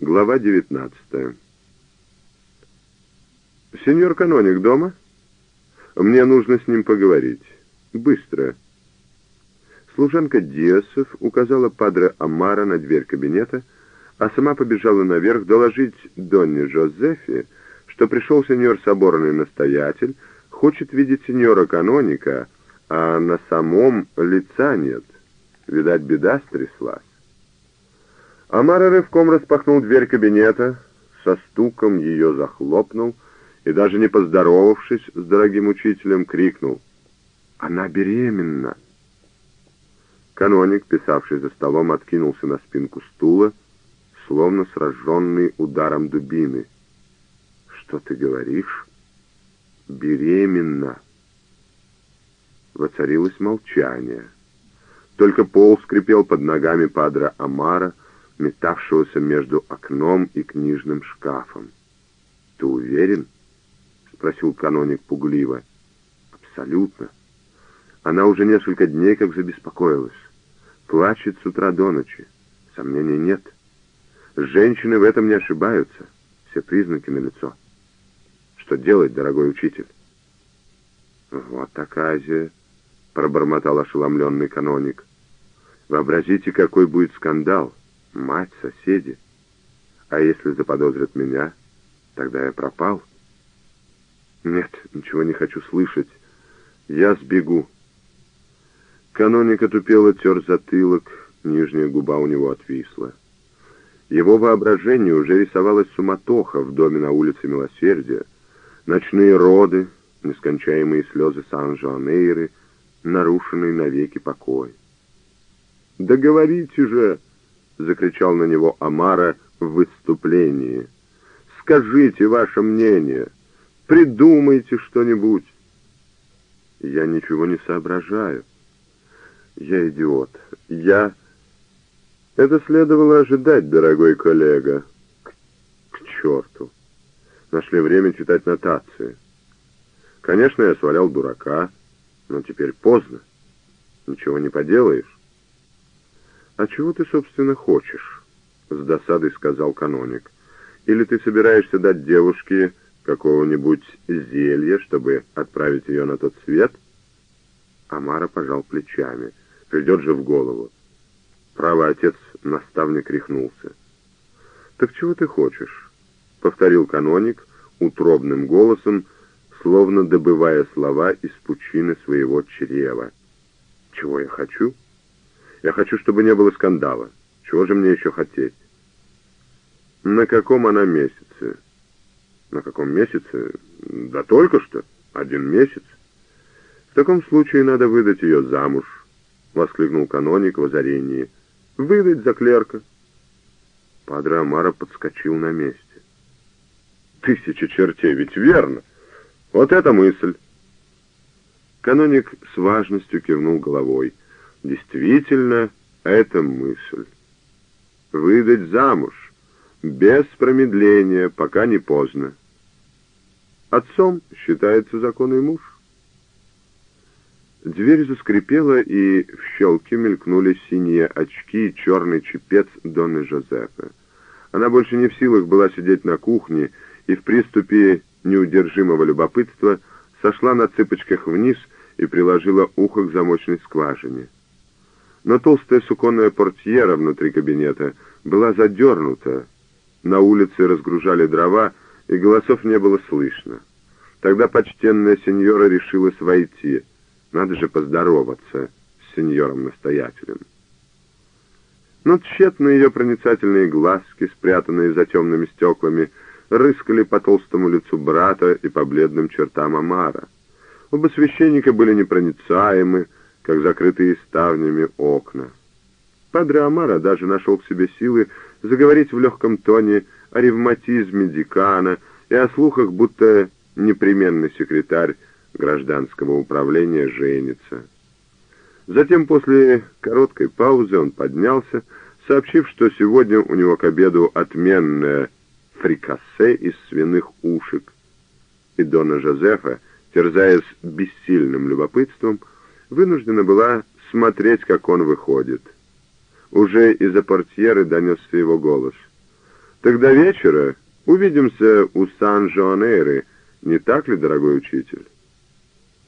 Глава 19 «Сеньор Каноник дома? Мне нужно с ним поговорить. Быстро». Служанка Диасов указала падре Амара на дверь кабинета, а сама побежала наверх доложить Донне Жозефе, что пришел сеньор соборный настоятель, хочет видеть сеньора Каноника, а на самом лица нет. Видать, беда стряслась. Амара рывком распахнул дверь кабинета, со стуком ее захлопнул и, даже не поздоровавшись с дорогим учителем, крикнул «Она беременна!». Каноник, писавший за столом, откинулся на спинку стула, словно сраженный ударом дубины. «Что ты говоришь?» «Беременна!» Воцарилось молчание. Только пол скрипел под ногами падра Амара, метавшегося между окном и книжным шкафом. «Ты уверен?» — спросил каноник пугливо. «Абсолютно. Она уже несколько дней как забеспокоилась. Плачет с утра до ночи. Сомнений нет. Женщины в этом не ошибаются. Все признаки налицо. Что делать, дорогой учитель?» «Вот оказия», — пробормотал ошеломленный каноник. «Вообразите, какой будет скандал!» Мать, соседи. А если заподозрят меня, тогда я пропал. Нет, ничего не хочу слышать. Я сбегу. Каноник отупело тер затылок, нижняя губа у него отвисла. Его воображение уже рисовалась суматоха в доме на улице Милосердия, ночные роды, нескончаемые слезы Сан-Жуанейры, нарушенный навеки покой. «Да говорите же!» Закричал на него Амара в выступлении. Скажите ваше мнение, придумайте что-нибудь. Я ничего не соображаю. Я идиот. Я... Это следовало ожидать, дорогой коллега. К, к черту. Нашли время читать нотации. Конечно, я свалял дурака, но теперь поздно. Ничего не поделаешь. «А чего ты, собственно, хочешь?» — с досадой сказал каноник. «Или ты собираешься дать девушке какого-нибудь зелья, чтобы отправить ее на тот свет?» Амара пожал плечами. «Придет же в голову». Правый отец наставник рехнулся. «Так чего ты хочешь?» — повторил каноник утробным голосом, словно добывая слова из пучины своего чрева. «Чего я хочу?» Я хочу, чтобы не было скандала. Чего же мне еще хотеть? На каком она месяце? На каком месяце? Да только что. Один месяц. В таком случае надо выдать ее замуж, воскликнул каноник в озарении. Выдать за клерка. Падре Амара подскочил на месте. Тысяча чертей, ведь верно. Вот эта мысль. Каноник с важностью кивнул головой. Действительно, это мысль. Выдать замуж, без промедления, пока не поздно. Отцом считается законный муж. Дверь заскрипела, и в щелке мелькнули синие очки и черный чепец Донны Жозефа. Она больше не в силах была сидеть на кухне, и в приступе неудержимого любопытства сошла на цыпочках вниз и приложила ухо к замочной скважине но толстая суконная портьера внутри кабинета была задернута. На улице разгружали дрова, и голосов не было слышно. Тогда почтенная сеньора решилась войти. Надо же поздороваться с сеньором-настоятелем. Но тщетно ее проницательные глазки, спрятанные за темными стеклами, рыскали по толстому лицу брата и по бледным чертам Амара. Оба священника были непроницаемы, как закрытые ставнями окна. Падре Амара даже нашел в себе силы заговорить в легком тоне о ревматизме декана и о слухах, будто непременный секретарь гражданского управления женится. Затем после короткой паузы он поднялся, сообщив, что сегодня у него к обеду отменное фрикассе из свиных ушек. И Дона Жозефа, терзаясь бессильным любопытством, вынуждена была смотреть, как он выходит. Уже из-за портьеры донесся его голос. Тогда вечера увидимся у Сан-Жоанейры, не так ли, дорогой учитель?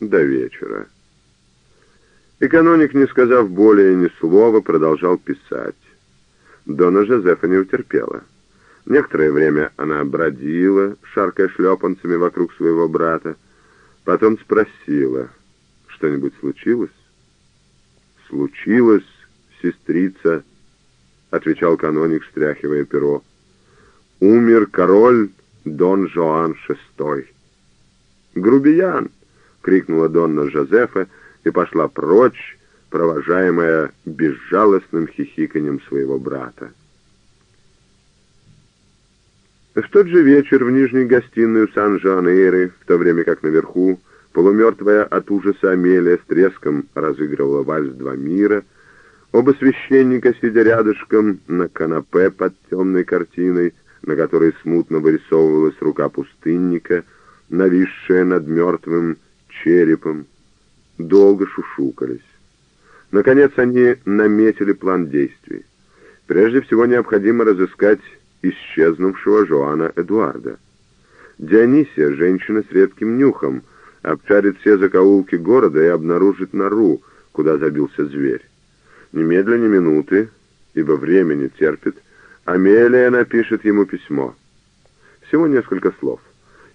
До вечера. И каноник, не сказав более ни слова, продолжал писать. Дона Жозефа не утерпела. Некоторое время она бродила, шаркая шлепанцами вокруг своего брата, потом спросила, что-нибудь случилось? «Случилось, сестрица», — отвечал каноник, стряхивая перо. «Умер король Дон Жоан VI». «Грубиян!» — крикнула Донна Жозефа и пошла прочь, провожаемая безжалостным хихиканьем своего брата. В тот же вечер в нижней гостиной Сан-Жан-Эйры, в то время как наверху, полумертвая от ужаса Амелия с треском разыгрывала вальс «Два мира», оба священника, сидя рядышком на канапе под темной картиной, на которой смутно вырисовывалась рука пустынника, нависшая над мертвым черепом, долго шушукались. Наконец они наметили план действий. Прежде всего необходимо разыскать исчезнувшего Жоана Эдуарда. Дионисия, женщина с редким нюхом, обшарит все закоулки города и обнаружит нору, куда забился зверь. Немедля ни минуты, ибо время не терпит, Амелия напишет ему письмо. Всего несколько слов.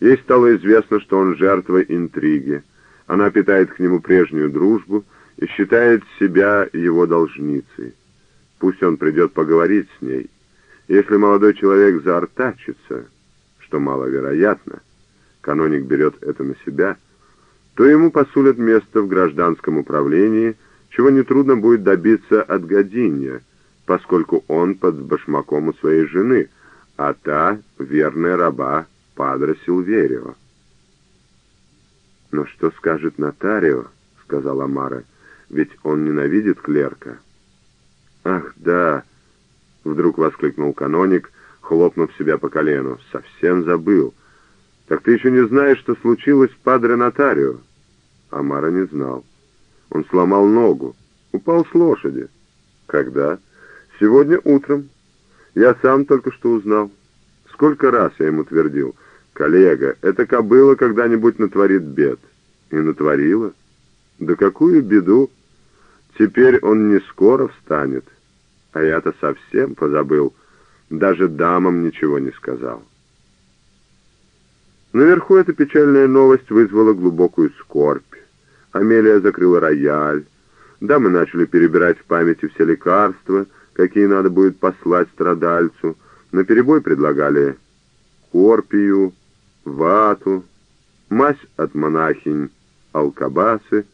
Ей стало известно, что он жертва интриги. Она питает к нему прежнюю дружбу и считает себя его должницей. Пусть он придет поговорить с ней. Если молодой человек заортачится, что маловероятно, каноник берет это на себя, то ему посулят место в гражданском управлении, чего нетрудно будет добиться от Годинья, поскольку он под башмаком у своей жены, а та — верная раба Падре Силверио. «Но что скажет нотарио?» — сказала Мара. «Ведь он ненавидит клерка». «Ах, да!» Вдруг воскликнул каноник, хлопнув себя по колену. «Совсем забыл. Так ты еще не знаешь, что случилось с падре Нотарио?» Амара не знал. Он сломал ногу, упал с лошади. «Когда?» «Сегодня утром. Я сам только что узнал. Сколько раз я ему твердил, коллега, эта кобыла когда-нибудь натворит бед». И натворила. Да какую беду! Теперь он не скоро встанет. А я-то совсем позабыл, даже дамам ничего не сказал. Наверху эта печальная новость вызвала глубокую скорбь. Амелия закрыла рояль. Дамы начали перебирать в памяти все лекарства, какие надо будет послать страдальцу. На перебой предлагали корпию, вату, мазь от монахинь алкабасы,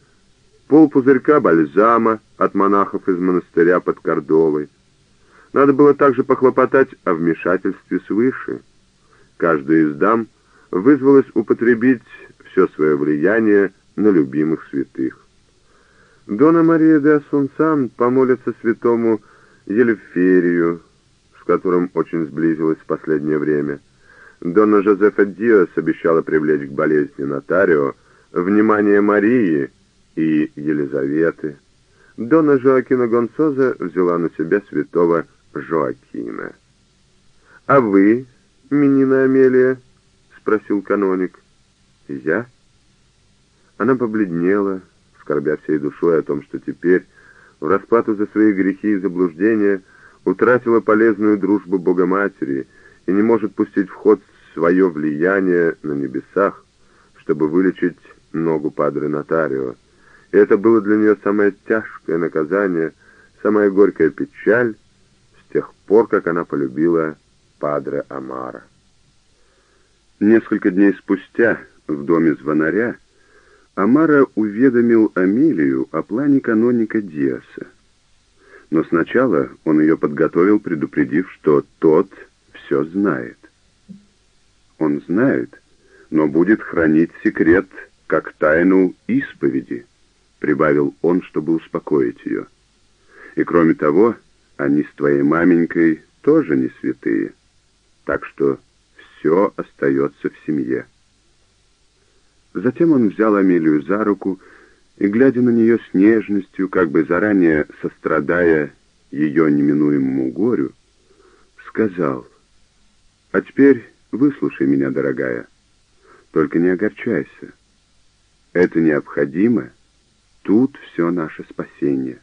полпузырька бальзама от монахов из монастыря под Кордовой. Надо было также похлопотать о вмешательстве свыше. Каждая из дам вызвалась употребить все свое влияние на любимых святых. Дона Мария де Асунсан помолится святому Елеферию, с которым очень сблизилась в последнее время. Дона Жозефа Диас обещала привлечь к болезни Нотарио внимание Марии и Елизаветы. Дона Жоакина Гонсоза взяла на себя святого Жоакина. «А вы, Минина Амелия?» — спросил каноник. «Я?» Она побледнела, скорбя всей душой о том, что теперь, в расплату за свои грехи и заблуждения, утратила полезную дружбу Богоматери и не может пустить в ход свое влияние на небесах, чтобы вылечить ногу Падре Нотарио. И это было для нее самое тяжкое наказание, самая горькая печаль, тех пор, как она полюбила Падре Амара. Несколько дней спустя в доме звонаря Амара уведомил Амелию о плане каноника Диаса. Но сначала он ее подготовил, предупредив, что тот все знает. Он знает, но будет хранить секрет, как тайну исповеди, прибавил он, чтобы успокоить ее. И кроме того, они с твоей маменькой тоже не святые, так что все остается в семье. Затем он взял Амелию за руку и, глядя на нее с нежностью, как бы заранее сострадая ее неминуемому горю, сказал, А теперь выслушай меня, дорогая. Только не огорчайся. Это необходимо. Тут все наше спасение.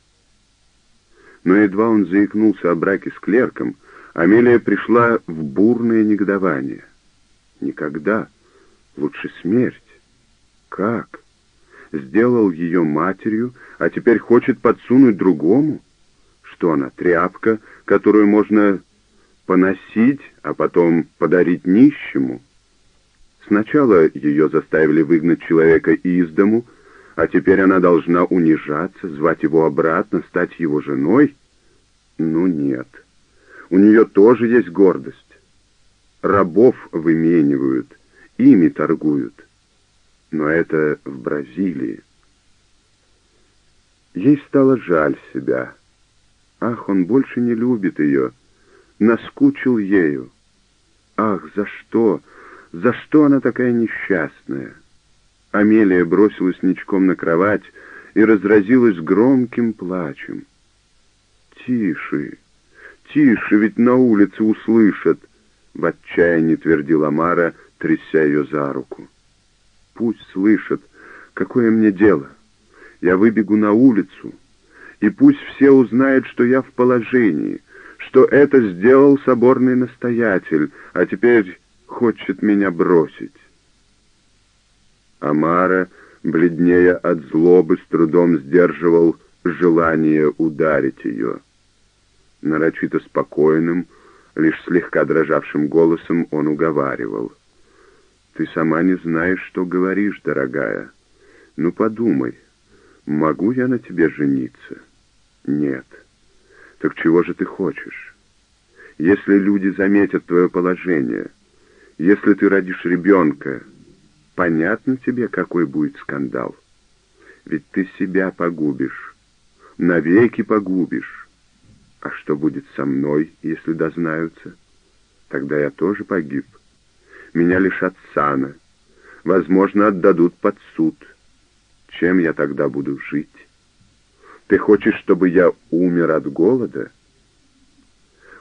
Но едва он заикнулся о браке с клерком, Амелия пришла в бурное негодование. Никогда. Лучше смерть. Как? Сделал ее матерью, а теперь хочет подсунуть другому? Что она, тряпка, которую можно поносить, а потом подарить нищему? Сначала ее заставили выгнать человека из дому, а теперь она должна унижаться, звать его обратно, стать его женой? Ну нет. У нее тоже есть гордость. Рабов выменивают, ими торгуют. Но это в Бразилии. Ей стало жаль себя. Ах, он больше не любит ее. Наскучил ею. Ах, за что? За что она такая несчастная? Амелия бросилась ничком на кровать и разразилась громким плачем. «Тише, тише, ведь на улице услышат!» — в отчаянии твердила Мара, тряся ее за руку. «Пусть слышат, какое мне дело. Я выбегу на улицу, и пусть все узнают, что я в положении, что это сделал соборный настоятель, а теперь хочет меня бросить». Амара, бледнее от злобы, с трудом сдерживал желание ударить ее. Нарочито спокойным, лишь слегка дрожавшим голосом он уговаривал. «Ты сама не знаешь, что говоришь, дорогая. Ну подумай, могу я на тебе жениться?» «Нет». «Так чего же ты хочешь? Если люди заметят твое положение, если ты родишь ребенка, понятно тебе, какой будет скандал? Ведь ты себя погубишь, навеки погубишь. А что будет со мной, если дознаются? Тогда я тоже погиб. Меня лишат сана. Возможно, отдадут под суд. Чем я тогда буду жить? Ты хочешь, чтобы я умер от голода?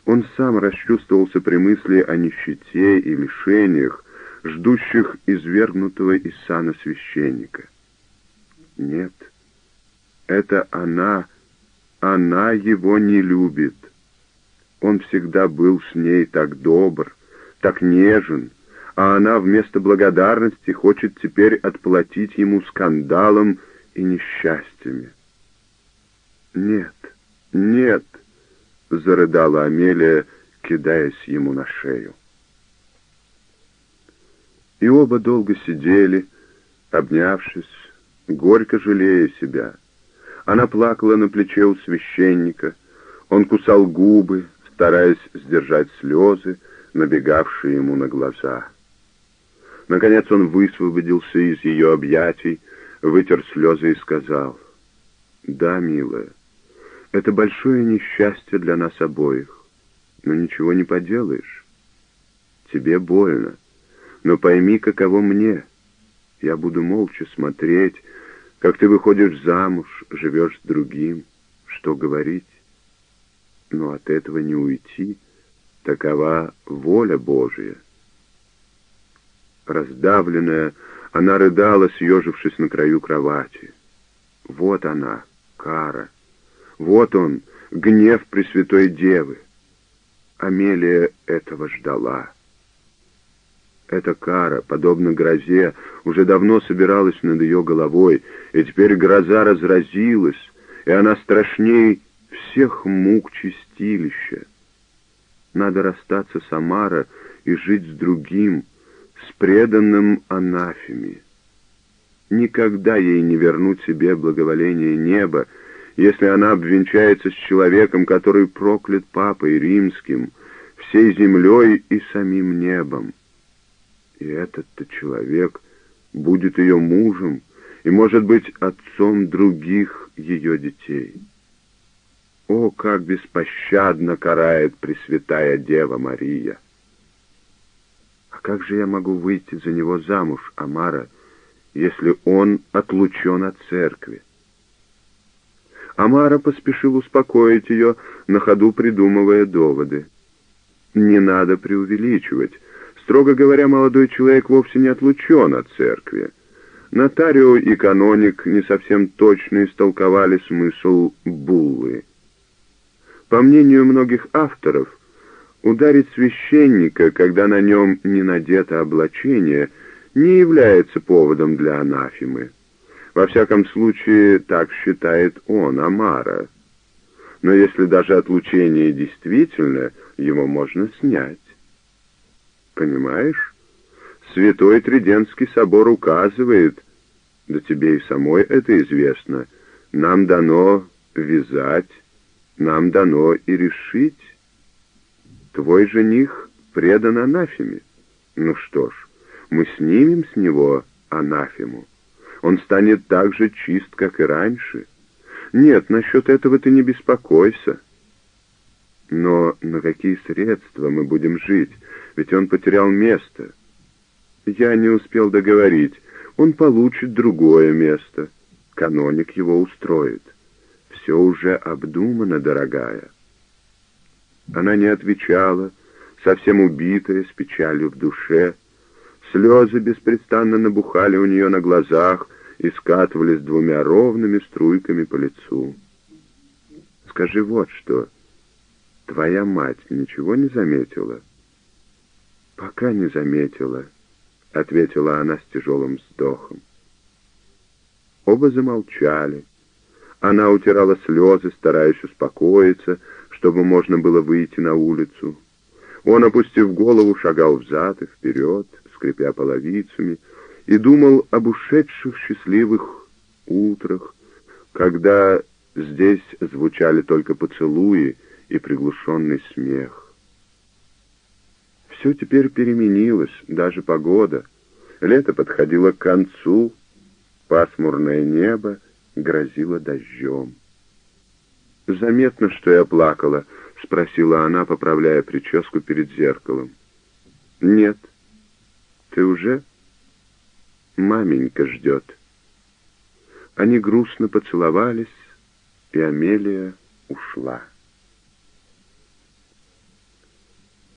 Он сам расчувствовался при мысли о нищете и лишениях, ждущих извергнутого из сана священника. Нет, это она она его не любит. Он всегда был с ней так добр, так нежен, а она вместо благодарности хочет теперь отплатить ему скандалом и несчастьями. «Нет, нет!» — зарыдала Амелия, кидаясь ему на шею. И оба долго сидели, обнявшись, горько жалея себя — она плакала на плече у священника. Он кусал губы, стараясь сдержать слезы, набегавшие ему на глаза. Наконец он высвободился из ее объятий, вытер слезы и сказал, «Да, милая, это большое несчастье для нас обоих, но ничего не поделаешь. Тебе больно, но пойми, каково мне. Я буду молча смотреть, как ты выходишь замуж, живешь с другим, что говорить? Но от этого не уйти, такова воля Божия. Раздавленная, она рыдала, съежившись на краю кровати. Вот она, кара. Вот он, гнев Пресвятой Девы. Амелия этого ждала. Эта кара, подобно грозе, уже давно собиралась над ее головой, и теперь гроза разразилась, и она страшней всех мук чистилища. Надо расстаться с Амара и жить с другим, с преданным анафеме. Никогда ей не вернуть себе благоволение неба, если она обвенчается с человеком, который проклят папой римским, всей землей и самим небом. И этот-то человек будет ее мужем и, может быть, отцом других ее детей. О, как беспощадно карает Пресвятая Дева Мария! Как же я могу выйти за него замуж, Амара, если он отлучен от церкви? Амара поспешил успокоить ее, на ходу придумывая доводы. Не надо преувеличивать. Строго говоря, молодой человек вовсе не отлучен от церкви. Нотарио и каноник не совсем точно истолковали смысл буллы. По мнению многих авторов, ударить священника, когда на нем не надето облачение, не является поводом для анафемы. Во всяком случае, так считает он, Амара. Но если даже отлучение действительно, его можно снять. Понимаешь? Святой Триденский собор указывает, да тебе и самой это известно, нам дано вязать, нам дано и решить. Твой жених предан анафеме. Ну что ж, мы снимем с него анафему. Он станет так же чист, как и раньше. Нет, насчет этого ты не беспокойся. Но на какие средства мы будем жить? Ведь он потерял место. Я не успел договорить. Он получит другое место. Каноник его устроит. Все уже обдумано, дорогая. Она не отвечала, совсем убитая, с печалью в душе. Слезы беспрестанно набухали у нее на глазах и скатывались двумя ровными струйками по лицу. «Скажи вот что. Твоя мать ничего не заметила?» «Пока не заметила», — ответила она с тяжелым вздохом. Оба замолчали. Она утирала слезы, стараясь успокоиться, чтобы можно было выйти на улицу. Он, опустив голову, шагал взад и вперед, скрипя половицами, и думал об ушедших счастливых утрах, когда здесь звучали только поцелуи и приглушенный смех. Все теперь переменилось, даже погода. Лето подходило к концу, пасмурное небо грозило дождем. «Заметно, что я плакала?» — спросила она, поправляя прическу перед зеркалом. «Нет. Ты уже?» «Маменька ждет». Они грустно поцеловались, и Амелия ушла.